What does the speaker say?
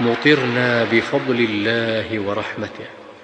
مطرنا بفضل الله ورحمته.